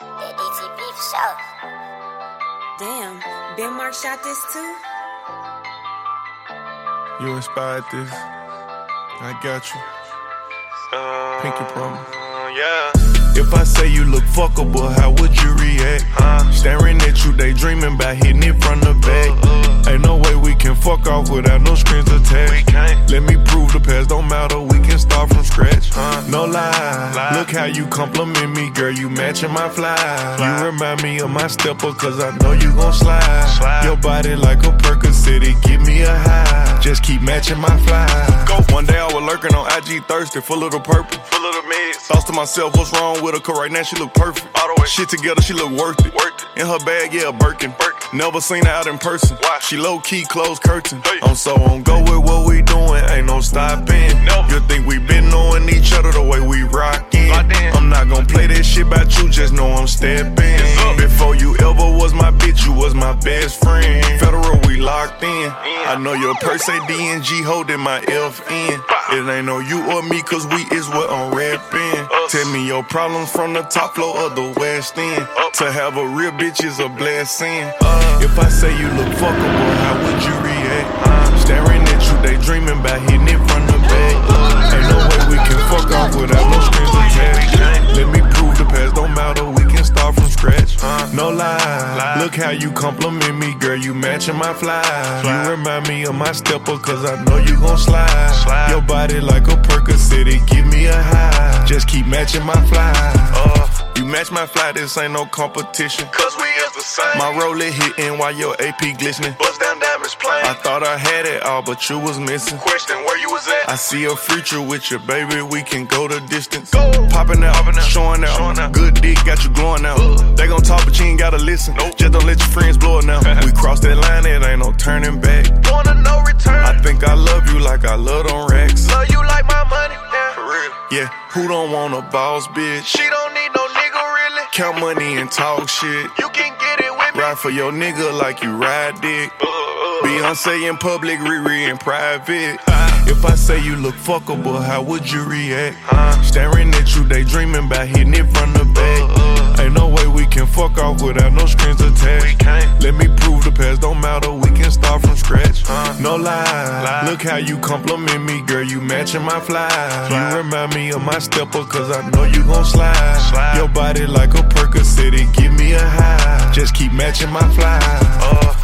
That DTP for sure. Damn, Ben Mark shot this too? You inspired this. I got you. Uh, Pinky promise. Yeah. If I say you look fuckable, how would you react? Staring at you, daydreaming about hitting past don't matter, we can start from scratch. No lie. Lie. Look how you compliment me, girl, you matching my fly. You remind me of my stepper, cause I know you gon' slide. Slide. Your body like a Percocet, it give me a high. Just keep matching my fly. Go. One day I was lurking on IG thirsty, full of the purple. Full of the meds. Thoughts to myself, what's wrong with her? Cause right now she look perfect. All the way. Shit together, she look worth it. Worth it. In her bag, yeah, Birkin. Birkin. Never seen her out in person. Why? She low key, closed curtain. Hey. I'm so on go with what we doing, ain't no stopping. Never. You think we been knowing each other the way we rockin'? I'm not gonna play this shit about you, just know I'm stepping. Before you ever was my bitch, you was my best friend. Federal, we locked in. I know your purse say DNG holding my FN. It ain't no you or me, cause we is what I'm rapping. Tell me your problems from the top floor of the West End. To have a real bitch is a blessing. Uh, if I say you look fuckable, how would you react? Uh, staring at you, they dreaming about hitting it from the back. Ain't no way we lie. Look how you compliment me, girl, you matching my fly. You remind me of my stepper, cause I know you gon' slide. Slide. Your body like a Percocet, it give me a high. Just keep matching my fly. Uh, You match my fly, this ain't no competition. cause we is the same. My roller hitting while your AP glistening. bust down damage plane. I thought I had it all, but you was missing. Question where you was at. I see a future with you, baby. We can go the distance. Go. Popping out, Popping out. showing out. Showing out. Good dick got you glowing out. They gon' talk, but you ain't gotta listen. Nope. Just don't let your friends blow it now. we crossed that line, it ain't no turning back. Wanna no return. I think I love you like I love them racks. love you like my money. Yeah. For real. Yeah, who don't want a boss bitch? She don't need no nigga really. Count money and talk shit. You can get it with me. Ride for your nigga like you ride dick. Uh, uh, Beyonce in public, Riri in private. If I say you look fuckable, how would you react? Staring at you, daydreaming about hitting it from the back. Ain't no way we can fuck off without no strings attached. Let me prove the past don't matter, we can start from scratch. No lie. Lie. Look how you compliment me, girl, you matching my fly. You remind me of my stepper, cause I know you gon' slide. Slide. Your body like a Percocet, it give me a high. Just keep matching my fly. uh,